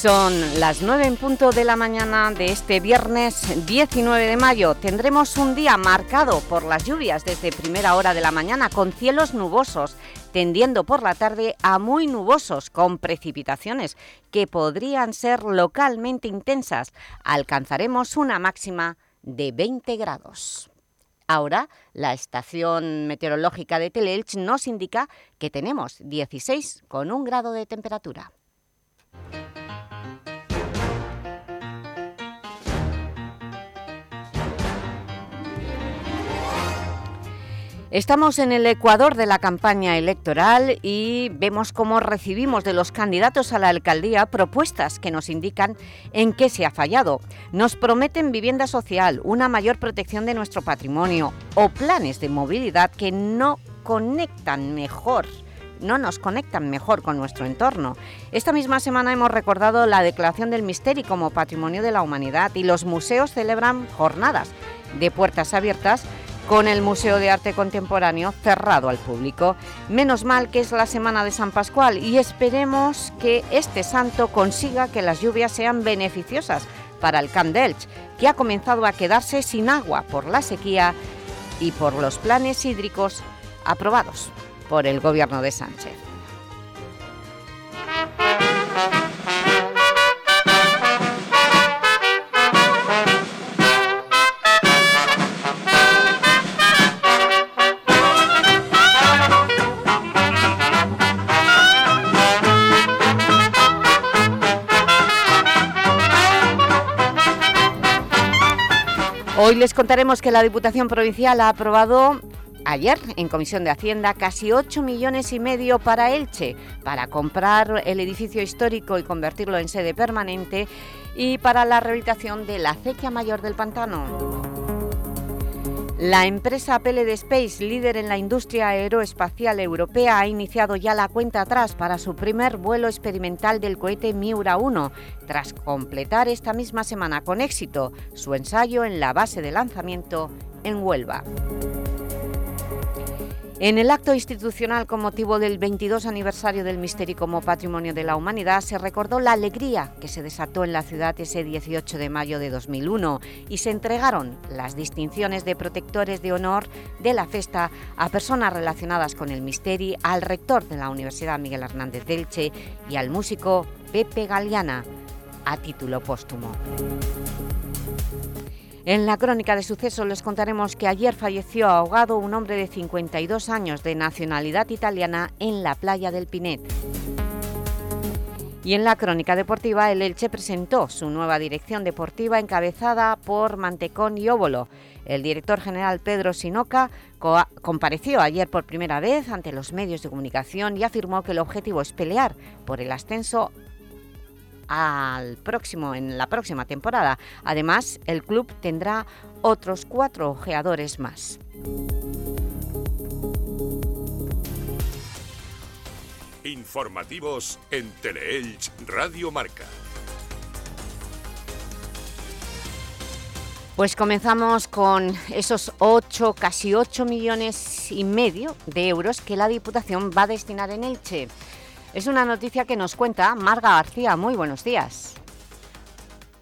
Son las 9 en punto de la mañana de este viernes 19 de mayo. Tendremos un día marcado por las lluvias desde primera hora de la mañana con cielos nubosos, tendiendo por la tarde a muy nubosos con precipitaciones que podrían ser localmente intensas. Alcanzaremos una máxima de 20 grados. Ahora, la estación meteorológica de Teleelch nos indica que tenemos 16 con un grado de temperatura. Estamos en el ecuador de la campaña electoral y vemos cómo recibimos de los candidatos a la alcaldía propuestas que nos indican en qué se ha fallado. Nos prometen vivienda social, una mayor protección de nuestro patrimonio o planes de movilidad que no conectan mejor no nos conectan mejor con nuestro entorno. Esta misma semana hemos recordado la declaración del Misteri como Patrimonio de la Humanidad y los museos celebran jornadas de puertas abiertas con el Museo de Arte Contemporáneo cerrado al público. Menos mal que es la Semana de San Pascual y esperemos que este santo consiga que las lluvias sean beneficiosas para el Camp que ha comenzado a quedarse sin agua por la sequía y por los planes hídricos aprobados por el Gobierno de Sánchez. Hoy les contaremos que la Diputación Provincial ha aprobado ayer en Comisión de Hacienda casi 8 millones y medio para Elche, para comprar el edificio histórico y convertirlo en sede permanente y para la rehabilitación de la acequia mayor del pantano. La empresa PLD Space, líder en la industria aeroespacial europea, ha iniciado ya la cuenta atrás para su primer vuelo experimental del cohete Miura 1, tras completar esta misma semana con éxito su ensayo en la base de lanzamiento en Huelva. En el acto institucional con motivo del 22 aniversario del Misterio como Patrimonio de la Humanidad se recordó la alegría que se desató en la ciudad ese 18 de mayo de 2001 y se entregaron las distinciones de protectores de honor de la festa a personas relacionadas con el Misteri, al rector de la Universidad Miguel Hernández Delche y al músico Pepe Galeana a título póstumo. En la crónica de sucesos les contaremos que ayer falleció ahogado un hombre de 52 años de nacionalidad italiana en la playa del Pinet. Y en la crónica deportiva, el Elche presentó su nueva dirección deportiva encabezada por Mantecón y Óbolo. El director general Pedro Sinoca compareció ayer por primera vez ante los medios de comunicación y afirmó que el objetivo es pelear por el ascenso al próximo, en la próxima temporada. Además, el club tendrá otros cuatro ojeadores más. Informativos en Teleelch Radio Marca. Pues comenzamos con esos 8, casi 8 millones y medio de euros que la Diputación va a destinar en Elche. Es una noticia que nos cuenta Marga García. Muy buenos días.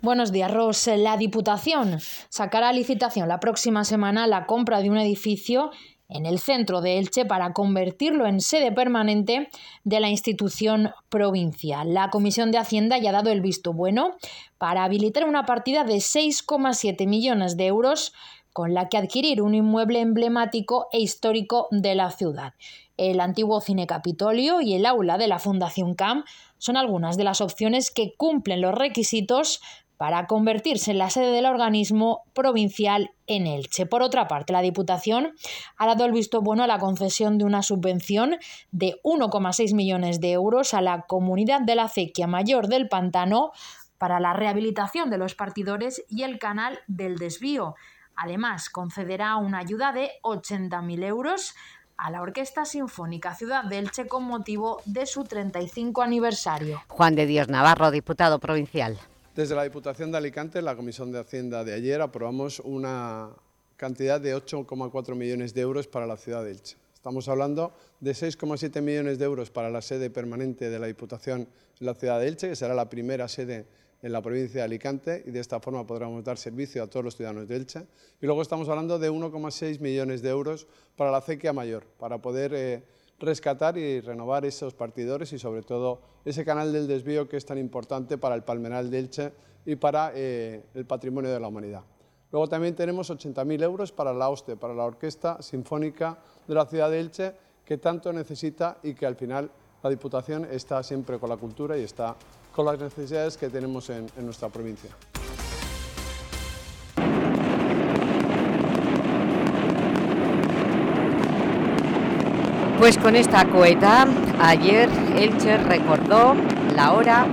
Buenos días, Ros. La Diputación sacará a licitación la próxima semana la compra de un edificio en el centro de Elche para convertirlo en sede permanente de la institución provincial. La Comisión de Hacienda ya ha dado el visto bueno para habilitar una partida de 6,7 millones de euros con la que adquirir un inmueble emblemático e histórico de la ciudad el antiguo Cine Capitolio y el aula de la Fundación CAM son algunas de las opciones que cumplen los requisitos para convertirse en la sede del organismo provincial en Elche. Por otra parte, la Diputación ha dado el visto bueno a la concesión de una subvención de 1,6 millones de euros a la comunidad de la acequia mayor del Pantano para la rehabilitación de los partidores y el canal del desvío. Además, concederá una ayuda de 80.000 euros a la Orquesta Sinfónica Ciudad de Elche con motivo de su 35 aniversario. Juan de Dios Navarro, diputado provincial. Desde la Diputación de Alicante, la Comisión de Hacienda de ayer, aprobamos una cantidad de 8,4 millones de euros para la ciudad de Elche. Estamos hablando de 6,7 millones de euros para la sede permanente de la Diputación en la ciudad de Elche, que será la primera sede en la provincia de Alicante y de esta forma podremos dar servicio a todos los ciudadanos de Elche. Y luego estamos hablando de 1,6 millones de euros para la acequia mayor, para poder eh, rescatar y renovar esos partidores y sobre todo ese canal del desvío que es tan importante para el Palmeral de Elche y para eh, el patrimonio de la humanidad. Luego también tenemos 80.000 euros para la OSTE, para la Orquesta Sinfónica de la ciudad de Elche, que tanto necesita y que al final la Diputación está siempre con la cultura y está con las necesidades que tenemos en, en nuestra provincia. Pues con esta coeta, ayer Elche recordó la hora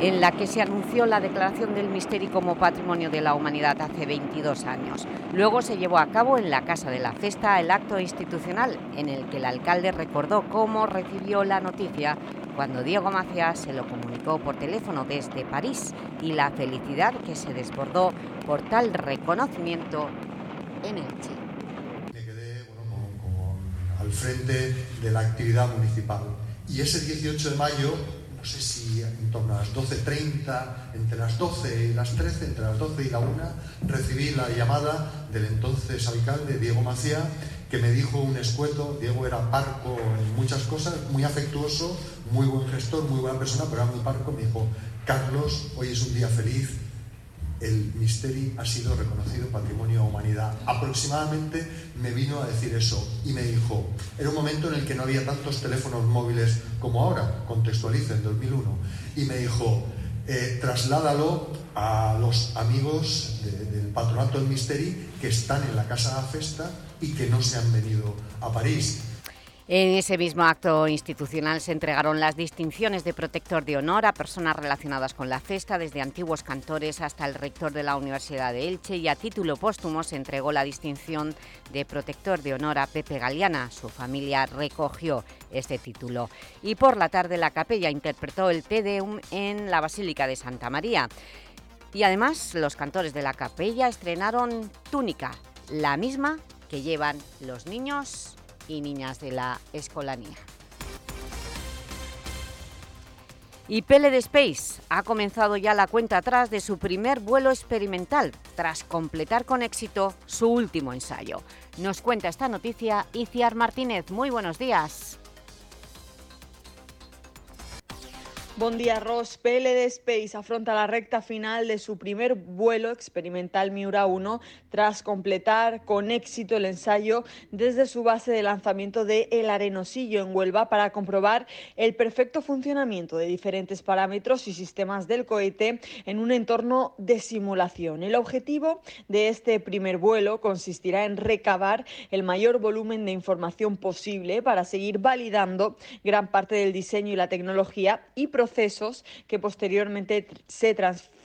en la que se anunció la declaración del Misteri como Patrimonio de la Humanidad hace 22 años. Luego se llevó a cabo en la Casa de la Festa el acto institucional en el que el alcalde recordó cómo recibió la noticia cuando Diego Macías se lo comunicó por teléfono desde París y la felicidad que se desbordó por tal reconocimiento en Elche. Me quedé al frente de la actividad municipal y ese 18 de mayo no sé si en torno a las 12.30, entre las 12 y las 13, entre las 12 y la 1, recibí la llamada del entonces alcalde Diego Macía, que me dijo un escueto, Diego era parco en muchas cosas, muy afectuoso, muy buen gestor, muy buena persona, pero era muy parco, me dijo, Carlos, hoy es un día feliz, el Misteri ha sido reconocido Patrimonio de Humanidad. Aproximadamente me vino a decir eso y me dijo, era un momento en el que no había tantos teléfonos móviles como ahora, contextualizo, en 2001, y me dijo, eh, trasládalo a los amigos del patronato del Misteri que están en la Casa de la Festa y que no se han venido a París. En ese mismo acto institucional se entregaron las distinciones de protector de honor a personas relacionadas con la festa, desde antiguos cantores hasta el rector de la Universidad de Elche y a título póstumo se entregó la distinción de protector de honor a Pepe Galeana. Su familia recogió este título. Y por la tarde la capella interpretó el Te Deum en la Basílica de Santa María. Y además los cantores de la capella estrenaron túnica, la misma que llevan los niños y niñas de la escolanía. Y Pele de Space ha comenzado ya la cuenta atrás de su primer vuelo experimental, tras completar con éxito su último ensayo. Nos cuenta esta noticia Iciar Martínez. Muy buenos días. Buen día, Ross. PLD Space afronta la recta final de su primer vuelo experimental Miura 1 tras completar con éxito el ensayo desde su base de lanzamiento de El Arenosillo en Huelva para comprobar el perfecto funcionamiento de diferentes parámetros y sistemas del cohete en un entorno de simulación. El objetivo de este primer vuelo consistirá en recabar el mayor volumen de información posible para seguir validando gran parte del diseño y la tecnología y procesos que posteriormente se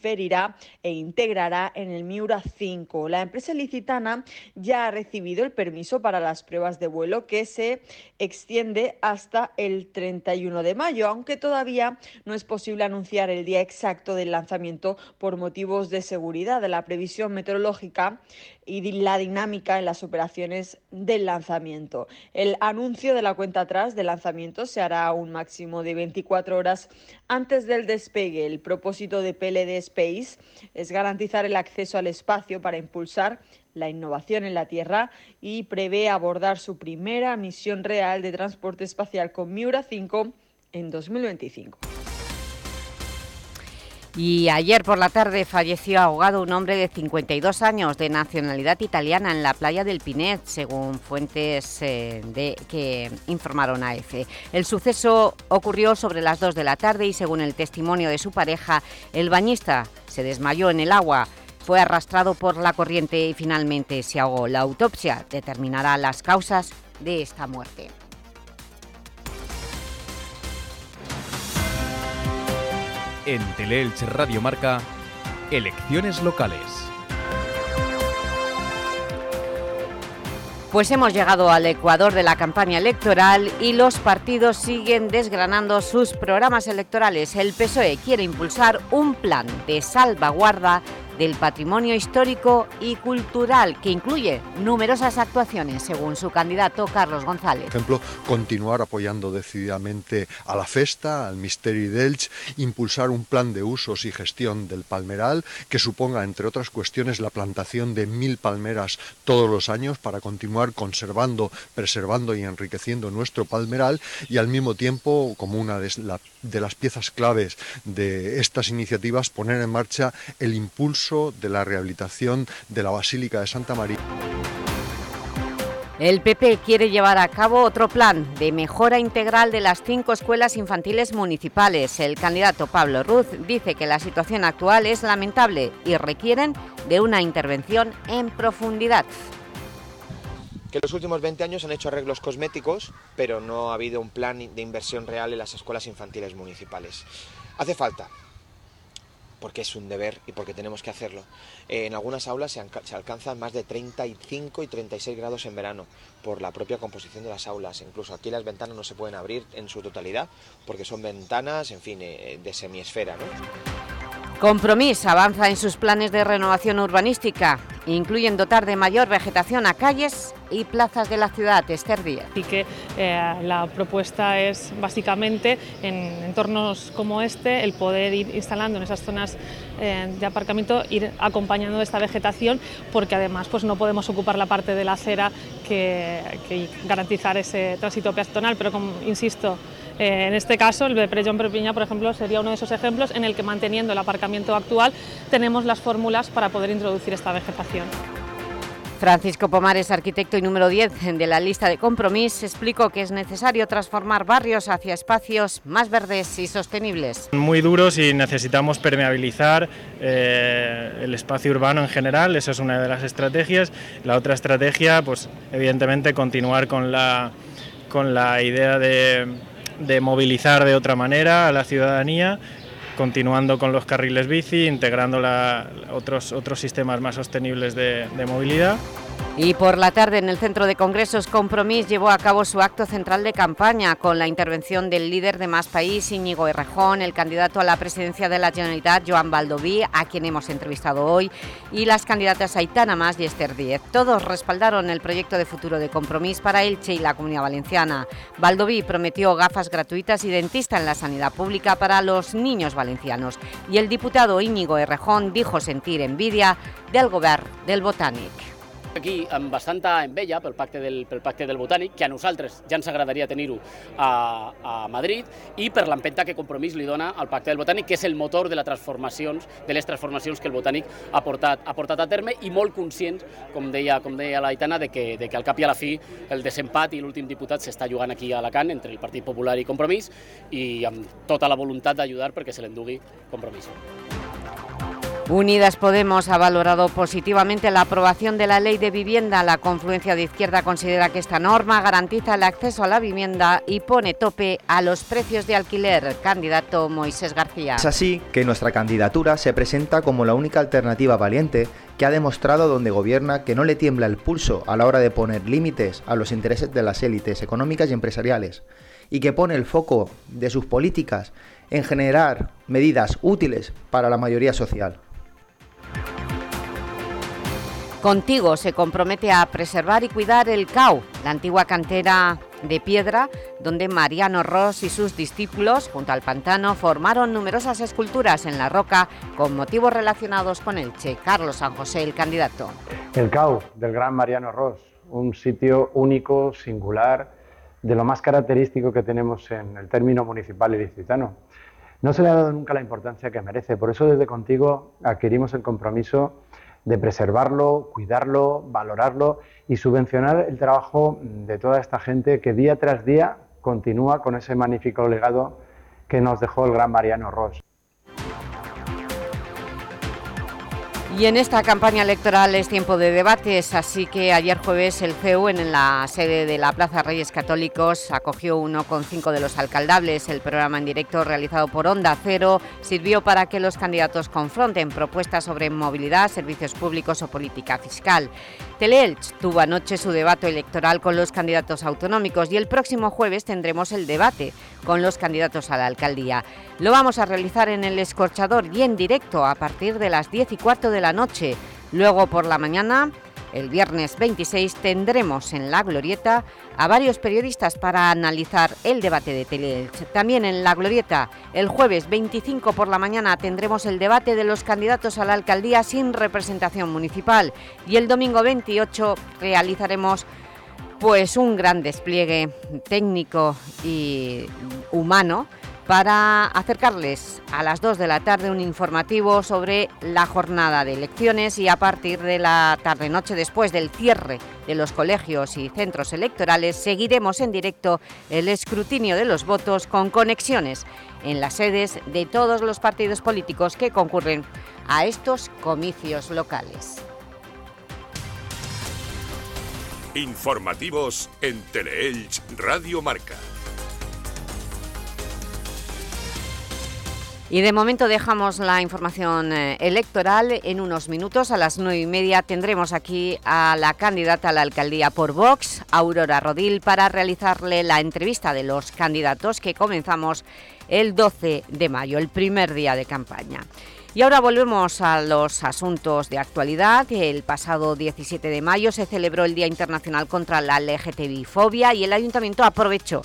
transferirá e integrará en el Miura 5. La empresa licitana ya ha recibido el permiso para las pruebas de vuelo que se extiende hasta el 31 de mayo, aunque todavía no es posible anunciar el día exacto del lanzamiento por motivos de seguridad. La previsión meteorológica y la dinámica en las operaciones del lanzamiento. El anuncio de la cuenta atrás del lanzamiento se hará a un máximo de 24 horas antes del despegue. El propósito de PLD Es garantizar el acceso al espacio para impulsar la innovación en la Tierra y prevé abordar su primera misión real de transporte espacial con Miura 5 en 2025. Y ayer por la tarde falleció ahogado un hombre de 52 años de nacionalidad italiana en la playa del Pinet, según fuentes eh, de, que informaron a EFE. El suceso ocurrió sobre las 2 de la tarde y según el testimonio de su pareja, el bañista se desmayó en el agua, fue arrastrado por la corriente y finalmente se ahogó. La autopsia determinará las causas de esta muerte. En Teleelch Radio Marca, Elecciones Locales. Pues hemos llegado al ecuador de la campaña electoral y los partidos siguen desgranando sus programas electorales. El PSOE quiere impulsar un plan de salvaguarda del patrimonio histórico y cultural, que incluye numerosas actuaciones, según su candidato Carlos González. Por ejemplo, continuar apoyando decididamente a la festa, al Misteri d'Elx, impulsar un plan de usos y gestión del palmeral que suponga, entre otras cuestiones, la plantación de mil palmeras todos los años para continuar conservando, preservando y enriqueciendo nuestro palmeral y al mismo tiempo, como una de, de las piezas claves de estas iniciativas, poner en marcha el impulso de la rehabilitación de la Basílica de Santa María. El PP quiere llevar a cabo otro plan de mejora integral de las cinco escuelas infantiles municipales. El candidato Pablo Ruz dice que la situación actual es lamentable y requieren de una intervención en profundidad. Que los últimos 20 años han hecho arreglos cosméticos, pero no ha habido un plan de inversión real en las escuelas infantiles municipales. Hace falta porque es un deber y porque tenemos que hacerlo. Eh, en algunas aulas se, alcanzan más de 35 y 36 grados en verano por la propia composición de las aulas. Incluso aquí las ventanas no se pueden abrir en su totalidad porque son ventanas, en fin, eh, de semiesfera. ¿no? Compromís avanza en sus planes de renovación urbanística. Incluyen dotar de mayor vegetación a calles y plazas de la ciudad. Esther Díaz. Y que eh, la propuesta es básicamente en entornos como este el poder ir instalando en esas zonas eh, de aparcamiento, ir acompañando esta vegetación porque además pues, no podemos ocupar la parte de la acera que, que garantizar ese tránsito peatonal, pero como insisto, eh, en este caso, el de Prellón Perpiña, por ejemplo, sería uno de esos ejemplos en el que manteniendo el aparcamiento actual tenemos las fórmulas para poder introducir esta vegetación. Francisco Pomares, arquitecto y número 10 de la lista de compromisos, explicó que es necesario transformar barrios hacia espacios más verdes y sostenibles. Muy duros y necesitamos permeabilizar eh, el espacio urbano en general, esa es una de las estrategias. La otra estrategia, pues evidentemente continuar con la, con la idea de de movilizar de otra manera a la ciudadanía, continuando con los carriles bici, integrando la, otros, otros sistemas más sostenibles de, de movilidad. Y por la tarde en el Centro de Congresos Compromís llevó a cabo su acto central de campaña con la intervención del líder de Más País, Íñigo Errejón, el candidato a la presidencia de la Generalitat, Joan Baldoví, a quien hemos entrevistado hoy, y las candidatas Aitana Mas y Esther Díez. Todos respaldaron el proyecto de futuro de Compromís para Elche y la Comunidad Valenciana. Baldoví prometió gafas gratuitas y dentista en la sanidad pública para los niños valencianos. Y el diputado Íñigo Errejón dijo sentir envidia del govern del Botànic. Aquí amb bastanta enveja pel pacte del, pel pacte del Botànic, que a nosaltres ja ens agradaria tenir-ho a, a Madrid, i per l'empenta que Compromís li dona al pacte del Botànic, que és el motor de, les transformacions, de les transformacions que el Botànic ha portat, ha portat a terme i molt conscients, com deia, com deia l'Aitana, de que, de que al cap i a la fi el desempat i l'últim diputat s'està jugant aquí a Alacant entre el Partit Popular i Compromís i amb tota la voluntat d'ajudar perquè se l'endugui Compromís. Unidas Podemos ha valorado positivamente la aprobación de la Ley de Vivienda. La confluencia de izquierda considera que esta norma garantiza el acceso a la vivienda y pone tope a los precios de alquiler. Candidato Moisés García. Es así que nuestra candidatura se presenta como la única alternativa valiente que ha demostrado donde gobierna que no le tiembla el pulso a la hora de poner límites a los intereses de las élites económicas y empresariales y que pone el foco de sus políticas en generar medidas útiles para la mayoría social. Contigo se compromete a preservar y cuidar el CAU, la antigua cantera de piedra donde Mariano Ross y sus discípulos, junto al pantano, formaron numerosas esculturas en la roca con motivos relacionados con el Che. Carlos San José, el candidato. El CAU del gran Mariano Ross, un sitio único, singular, de lo más característico que tenemos en el término municipal ilicitano. No se le ha dado nunca la importancia que merece, por eso desde Contigo adquirimos el compromiso de preservarlo, cuidarlo, valorarlo y subvencionar el trabajo de toda esta gente que día tras día continúa con ese magnífico legado que nos dejó el gran Mariano Ross. Y en esta campaña electoral es tiempo de debates, así que ayer jueves el CEU en la sede de la Plaza Reyes Católicos acogió uno con cinco de los alcaldables. El programa en directo realizado por Onda Cero sirvió para que los candidatos confronten propuestas sobre movilidad, servicios públicos o política fiscal. Teleelch tuvo anoche su debate electoral con los candidatos autonómicos y el próximo jueves tendremos el debate con los candidatos a la alcaldía. Lo vamos a realizar en el Escorchador y en directo a partir de las 10 y cuarto de la noche. Luego por la mañana, el viernes 26, tendremos en La Glorieta a varios periodistas para analizar el debate de Teleelch. También en La Glorieta, el jueves 25 por la mañana, tendremos el debate de los candidatos a la alcaldía sin representación municipal y el domingo 28 realizaremos pues un gran despliegue técnico y humano para acercarles a las 2 de la tarde un informativo sobre la jornada de elecciones y a partir de la tarde-noche después del cierre de los colegios y centros electorales seguiremos en directo el escrutinio de los votos con conexiones en las sedes de todos los partidos políticos que concurren a estos comicios locales. Informativos en Teleelch Radio Marca. Y de momento dejamos la información eh, electoral. En unos minutos, a las nueve y media, tendremos aquí a la candidata a la alcaldía por Vox, Aurora Rodil, para realizarle la entrevista de los candidatos que comenzamos el 12 de mayo, el primer día de campaña. Y ahora volvemos a los asuntos de actualidad. El pasado 17 de mayo se celebró el Día Internacional contra la LGTBI-fobia y el Ayuntamiento aprovechó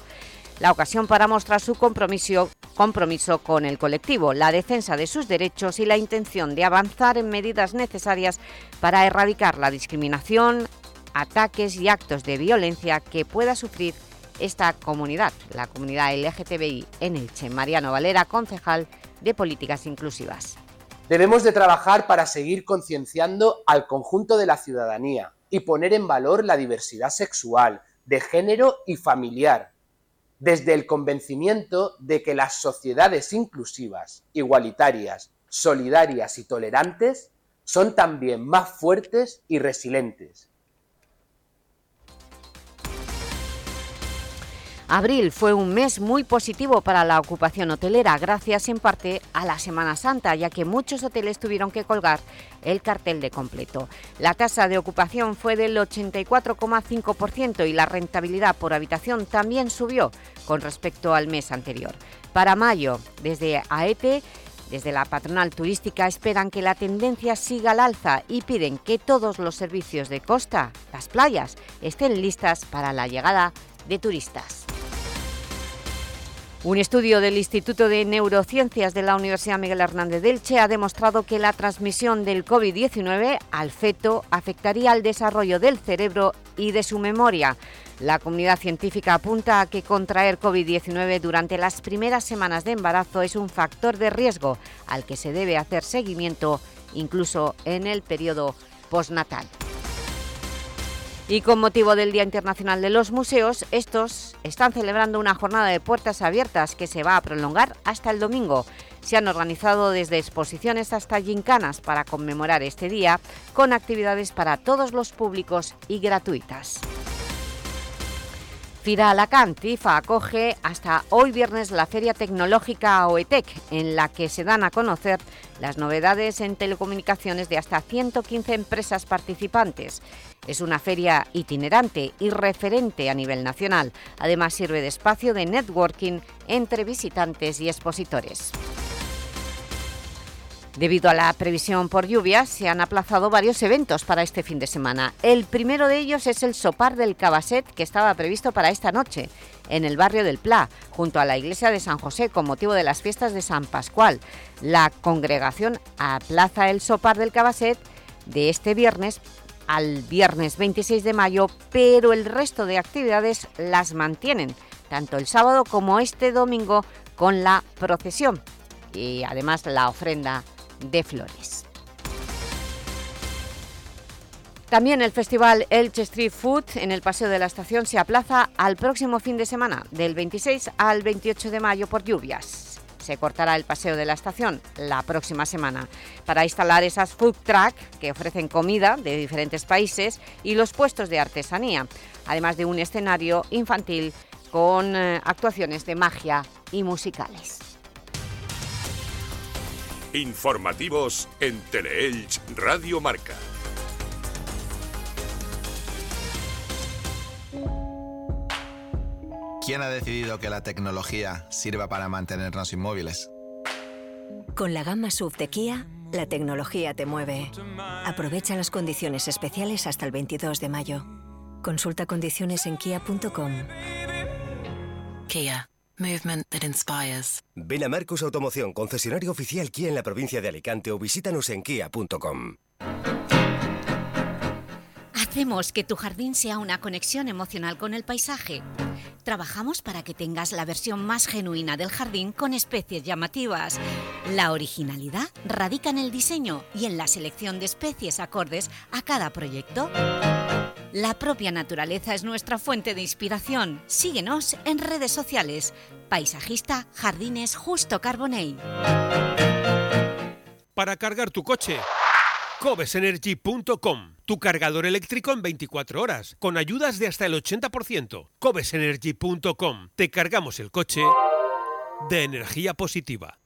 la ocasión para mostrar su compromiso, compromiso con el colectivo, la defensa de sus derechos y la intención de avanzar en medidas necesarias para erradicar la discriminación, ataques y actos de violencia que pueda sufrir esta comunidad, la comunidad LGTBI en Elche. Mariano Valera, concejal de Políticas Inclusivas. Debemos de trabajar para seguir concienciando al conjunto de la ciudadanía y poner en valor la diversidad sexual, de género y familiar, desde el convencimiento de que las sociedades inclusivas, igualitarias, solidarias y tolerantes son también más fuertes y resilientes. Abril fue un mes muy positivo para la ocupación hotelera, gracias en parte a la Semana Santa, ya que muchos hoteles tuvieron que colgar el cartel de completo. La tasa de ocupación fue del 84,5% y la rentabilidad por habitación también subió con respecto al mes anterior. Para mayo, desde AET, desde la patronal turística esperan que la tendencia siga al alza y piden que todos los servicios de costa, las playas, estén listas para la llegada de turistas. Un estudio del Instituto de Neurociencias de la Universidad Miguel Hernández de Elche ha demostrado que la transmisión del COVID-19 al feto afectaría al desarrollo del cerebro y de su memoria. La comunidad científica apunta a que contraer COVID-19 durante las primeras semanas de embarazo es un factor de riesgo al que se debe hacer seguimiento incluso en el periodo postnatal. Y con motivo del Día Internacional de los Museos, estos están celebrando una jornada de puertas abiertas que se va a prolongar hasta el domingo. Se han organizado desde exposiciones hasta gincanas para conmemorar este día, con actividades para todos los públicos y gratuitas. Fira Alacant, IFA acoge hasta hoy viernes la Feria Tecnológica OETEC, en la que se dan a conocer las novedades en telecomunicaciones de hasta 115 empresas participantes. Es una feria itinerante y referente a nivel nacional. Además sirve de espacio de networking entre visitantes y expositores. Debido a la previsión por lluvias, se han aplazado varios eventos para este fin de semana. El primero de ellos es el Sopar del Cabaset, que estaba previsto para esta noche, en el barrio del Pla, junto a la iglesia de San José, con motivo de las fiestas de San Pascual. La congregación aplaza el Sopar del Cabaset de este viernes al viernes 26 de mayo, pero el resto de actividades las mantienen, tanto el sábado como este domingo, con la procesión y además la ofrenda de flores. También el festival Elche Street Food en el Paseo de la Estación se aplaza al próximo fin de semana, del 26 al 28 de mayo por lluvias. se cortará el paseo de la estación la próxima semana para instalar esas food truck que ofrecen comida de diferentes países y los puestos de artesanía, además de un escenario infantil con eh, actuaciones de magia y musicales. Informativos en Teleelch Radio Marca. ¿Quién ha decidido que la tecnología sirva para mantenernos inmóviles? Con la gama SUV de Kia, la tecnología te mueve. Aprovecha las condiciones especiales hasta el 22 de mayo. Consulta condiciones en kia.com. Kia. Movement that inspires. Ven a Marcos Automoción, concesionario oficial Kia en la provincia de Alicante o visítanos en kia.com. Hacemos que tu jardín sea una conexión emocional con el paisaje. Trabajamos para que tengas la versión más genuina del jardín con especies llamativas. La originalidad radica en el diseño y en la selección de especies acordes a cada proyecto. La propia naturaleza es nuestra fuente de inspiración. Síguenos en redes sociales. Paisajista Jardines Justo Carbonell. Para cargar tu coche covesenergy.com, tu cargador eléctrico en 24 horas, con ayudas de hasta el 80%. covesenergy.com, te cargamos el coche de energía positiva.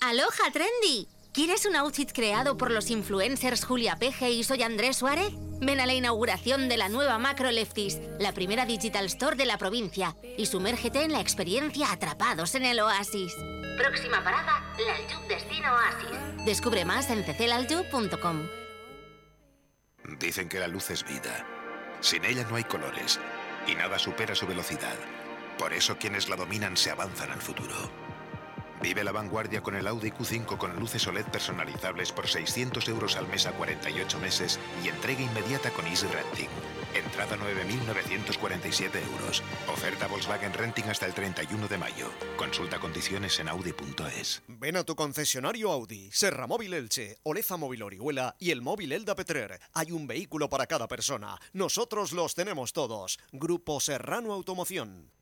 ¡Aloha Trendy! ¿Quieres un outfit creado por los influencers Julia Peje y Soy Andrés Suárez? Ven a la inauguración de la nueva Macro Lefties, la primera digital store de la provincia, y sumérgete en la experiencia Atrapados en el Oasis. Próxima parada, Laljub Destino Oasis. Descubre más en cclaljub.com. Dicen que la luz es vida. Sin ella no hay colores y nada supera su velocidad. Por eso quienes la dominan se avanzan al futuro. Vive la vanguardia con el Audi Q5 con luces OLED personalizables por 600 euros al mes a 48 meses y entrega inmediata con Easy Renting. Entrada 9.947 euros. Oferta Volkswagen Renting hasta el 31 de mayo. Consulta condiciones en audi.es. Ven a tu concesionario Audi, Serra Móvil Elche, Oleza Móvil Orihuela y el móvil Elda Petrer. Hay un vehículo para cada persona. Nosotros los tenemos todos. Grupo Serrano Automoción.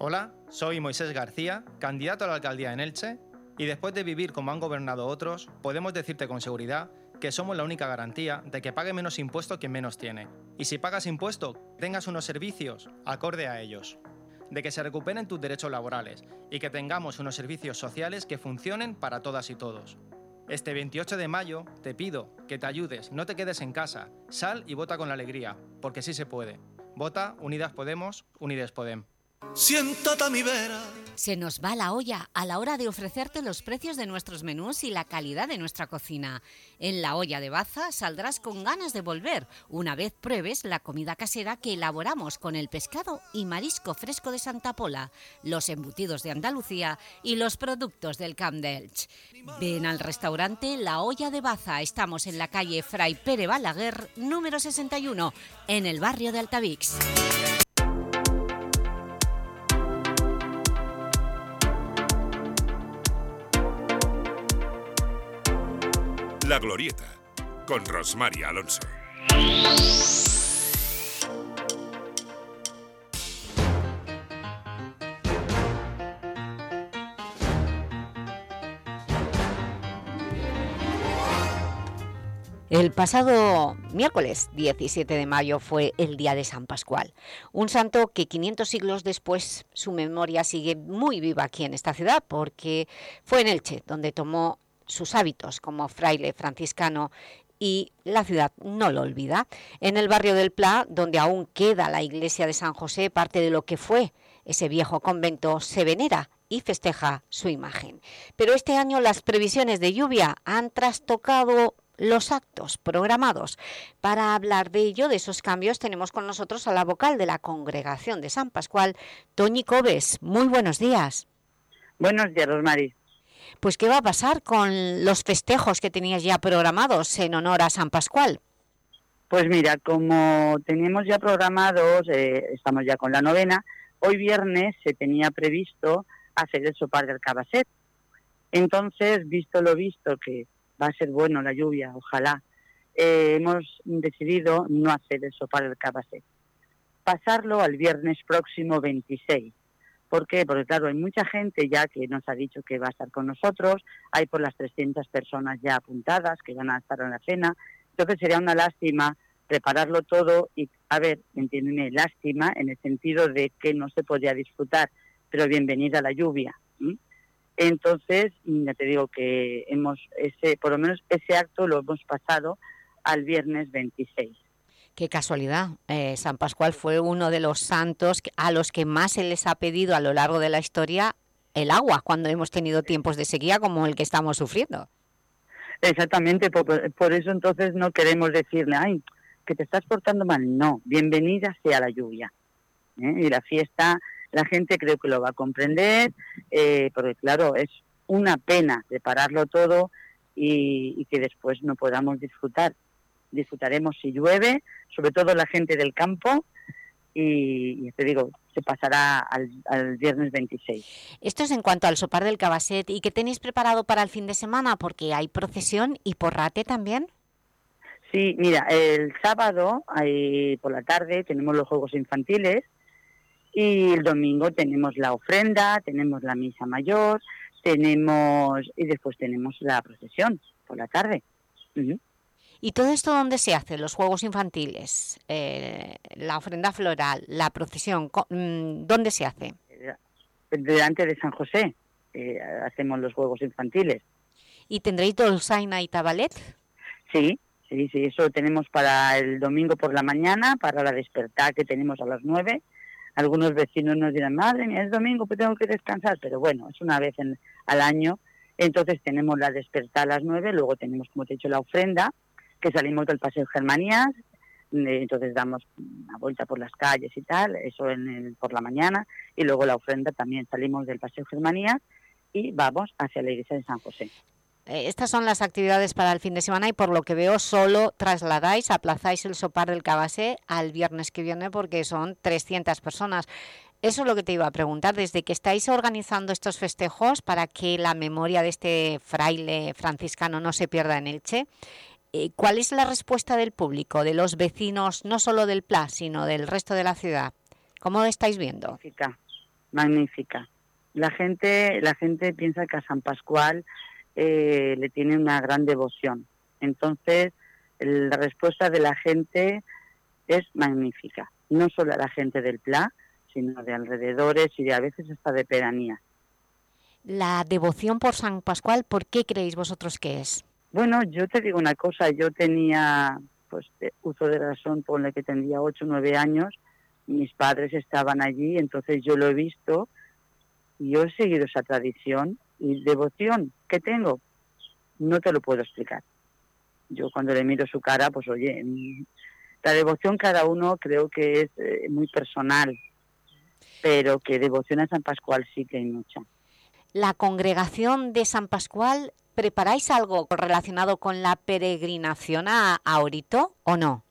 Hola, soy Moisés García, candidato a la alcaldía en Elche, y después de vivir como han gobernado otros, podemos decirte con seguridad que somos la única garantía de que pague menos impuesto quien menos tiene. Y si pagas impuesto, tengas unos servicios acorde a ellos. De que se recuperen tus derechos laborales y que tengamos unos servicios sociales que funcionen para todas y todos. Este 28 de mayo te pido que te ayudes, no te quedes en casa, sal y vota con alegría, porque sí se puede. Vota Unidas Podemos, Unides Podem. Siéntate a. Se nos va la olla a la hora de ofrecerte los precios de nuestros menús y la calidad de nuestra cocina. En La Olla de Baza saldrás con ganas de volver una vez pruebes la comida casera que elaboramos con el pescado y marisco fresco de Santa Pola, los embutidos de Andalucía y los productos del Camp. Ven al restaurante La Olla de Baza. Estamos en la calle Fray Pere Balaguer, número 61, en el barrio de Altavix. La Glorieta, con Rosmary Alonso. El pasado miércoles 17 de mayo fue el día de San Pascual, un santo que 500 siglos después su memoria sigue muy viva aquí en esta ciudad porque fue en Elche donde tomó sus hábitos como fraile franciscano y la ciudad no lo olvida. En el barrio del Pla, donde aún queda la iglesia de San José, parte de lo que fue ese viejo convento, se venera y festeja su imagen. Pero este año las previsiones de lluvia han trastocado los actos programados. Para hablar de ello, de esos cambios, tenemos con nosotros a la vocal de la Congregación de San Pascual, Toñi Cobes. Muy buenos días. Buenos días, Rosmary. Pues, ¿qué va a pasar con los festejos que tenías ya programados en honor a San Pascual? Pues mira, como teníamos ya programados, eh, estamos ya con la novena, hoy viernes se tenía previsto hacer el sopar del Cabaset. Entonces, visto lo visto, que va a ser bueno la lluvia, ojalá, eh, hemos decidido no hacer el sopar del Cabaset. Pasarlo al viernes próximo 26. ¿Por qué? Porque claro, hay mucha gente ya que nos ha dicho que va a estar con nosotros, hay por las 300 personas ya apuntadas que van a estar en la cena, entonces sería una lástima prepararlo todo y, a ver, entiéndeme, lástima en el sentido de que no se podía disfrutar, pero bienvenida la lluvia. Entonces, ya te digo que hemos, ese, por lo menos ese acto lo hemos pasado al viernes 26. Qué casualidad. Eh, San Pascual fue uno de los santos a los que más se les ha pedido a lo largo de la historia el agua cuando hemos tenido tiempos de sequía como el que estamos sufriendo. Exactamente, por, eso entonces no queremos decirle, ay, que te estás portando mal. No, bienvenida sea la lluvia. ¿eh? Y la fiesta, la gente creo que lo va a comprender, eh, porque claro, es una pena prepararlo todo y, que después no podamos disfrutar. Disfrutaremos si llueve, sobre todo la gente del campo, y, te digo, se pasará al, viernes 26. Esto es en cuanto al sopar del Cabaset. ¿Y qué tenéis preparado para el fin de semana? Porque hay procesión y porrate también. Sí, mira, el sábado por la tarde tenemos los juegos infantiles y el domingo tenemos la ofrenda, tenemos la misa mayor, tenemos y después tenemos la procesión por la tarde. ¿Y todo esto dónde se hace? Los juegos infantiles, eh, la ofrenda floral, la procesión, mm, ¿dónde se hace? Delante de San José eh, hacemos los juegos infantiles. ¿Y tendréis dolzaina y tabalet? Sí, sí, sí, eso tenemos para el domingo por la mañana, para la despertar que tenemos a las nueve. Algunos vecinos nos dirán, madre mía, es domingo, pues tengo que descansar, pero bueno, es una vez al año. Entonces tenemos la despertar a las nueve, luego tenemos, como te he dicho, la ofrenda, que salimos del Paseo Germanías, eh, entonces damos una vuelta por las calles y tal, eso por la mañana, y luego la ofrenda también salimos del Paseo Germanías y vamos hacia la iglesia de San José. Eh, estas son las actividades para el fin de semana y por lo que veo solo trasladáis, aplazáis el sopar del Cabasé al viernes que viene porque son 300 personas. Eso es lo que te iba a preguntar, desde que estáis organizando estos festejos para que la memoria de este fraile franciscano no se pierda en Elche, eh, ¿Cuál es la respuesta del público, de los vecinos, no solo del PLA, sino del resto de la ciudad? ¿Cómo lo estáis viendo? Magnífica, magnífica. La gente, la gente piensa que a San Pascual eh, le tiene una gran devoción. Entonces, la respuesta de la gente es magnífica. No solo a la gente del PLA, sino de alrededores y de a veces hasta de pedanía. La devoción por San Pascual, ¿por qué creéis vosotros que es? Bueno, yo te digo una cosa, yo tenía, pues, uso de razón, ponle que tendría 8 o 9 años, mis padres estaban allí, entonces yo lo he visto y yo he seguido esa tradición y devoción que tengo, no te lo puedo explicar. Yo cuando le miro su cara, pues oye, mm, la devoción cada uno creo que es eh, muy personal, pero que devoción a San Pascual sí que hay mucha. La congregación de San Pascual ¿Preparáis algo relacionado con la peregrinación a, Orito o no?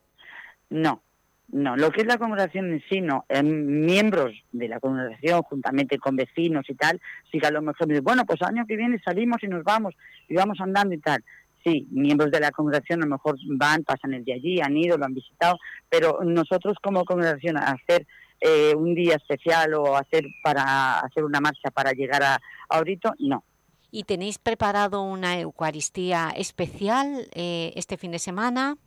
No, no. Lo que es la congregación en sí, no. miembros de la congregación, juntamente con vecinos y tal, sí que a lo mejor dicen, bueno, pues año que viene salimos y nos vamos, y vamos andando y tal. Sí, miembros de la congregación a lo mejor van, pasan el día allí, han ido, lo han visitado, pero nosotros como congregación hacer eh, un día especial o hacer para hacer una marcha para llegar a, a Orito, no, ¿Y tenéis preparado una Eucaristía especial eh, este fin de semana?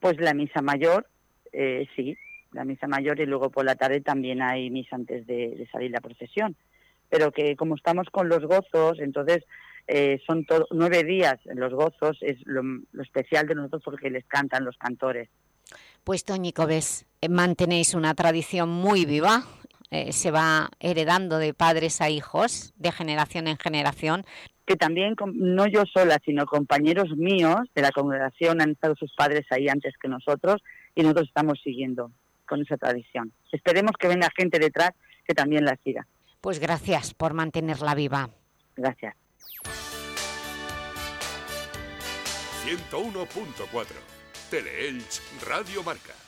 Pues la misa mayor, eh, sí, la misa mayor y luego por la tarde también hay misa antes de, salir la procesión. Pero que como estamos con los gozos, entonces eh, son nueve días los gozos, es lo, especial de nosotros porque les cantan los cantores. Pues Toñico, ves, mantenéis una tradición muy viva eh, se va heredando de padres a hijos, de generación en generación. Que también, no yo sola, sino compañeros míos de la congregación han estado sus padres ahí antes que nosotros y nosotros estamos siguiendo con esa tradición. Esperemos que venga gente detrás que también la siga. Pues gracias por mantenerla viva. Gracias. 101.4 Teleelch Radio Marca